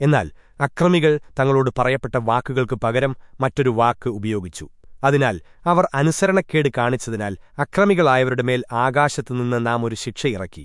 എന്നാൽ അക്രമികൾ തങ്ങളോട് പറയപ്പെട്ട വാക്കുകൾക്ക് പകരം മറ്റൊരു വാക്ക് ഉപയോഗിച്ചു. അതിനാൽ അവർ അനുസരണക്കേട് കാണിച്ചതിനാൽ അക്രമികളായവരുടെ മേൽ ആകാശത്തുനിന്ന് നാം ഒരു ശിക്ഷ ഇറക്കി.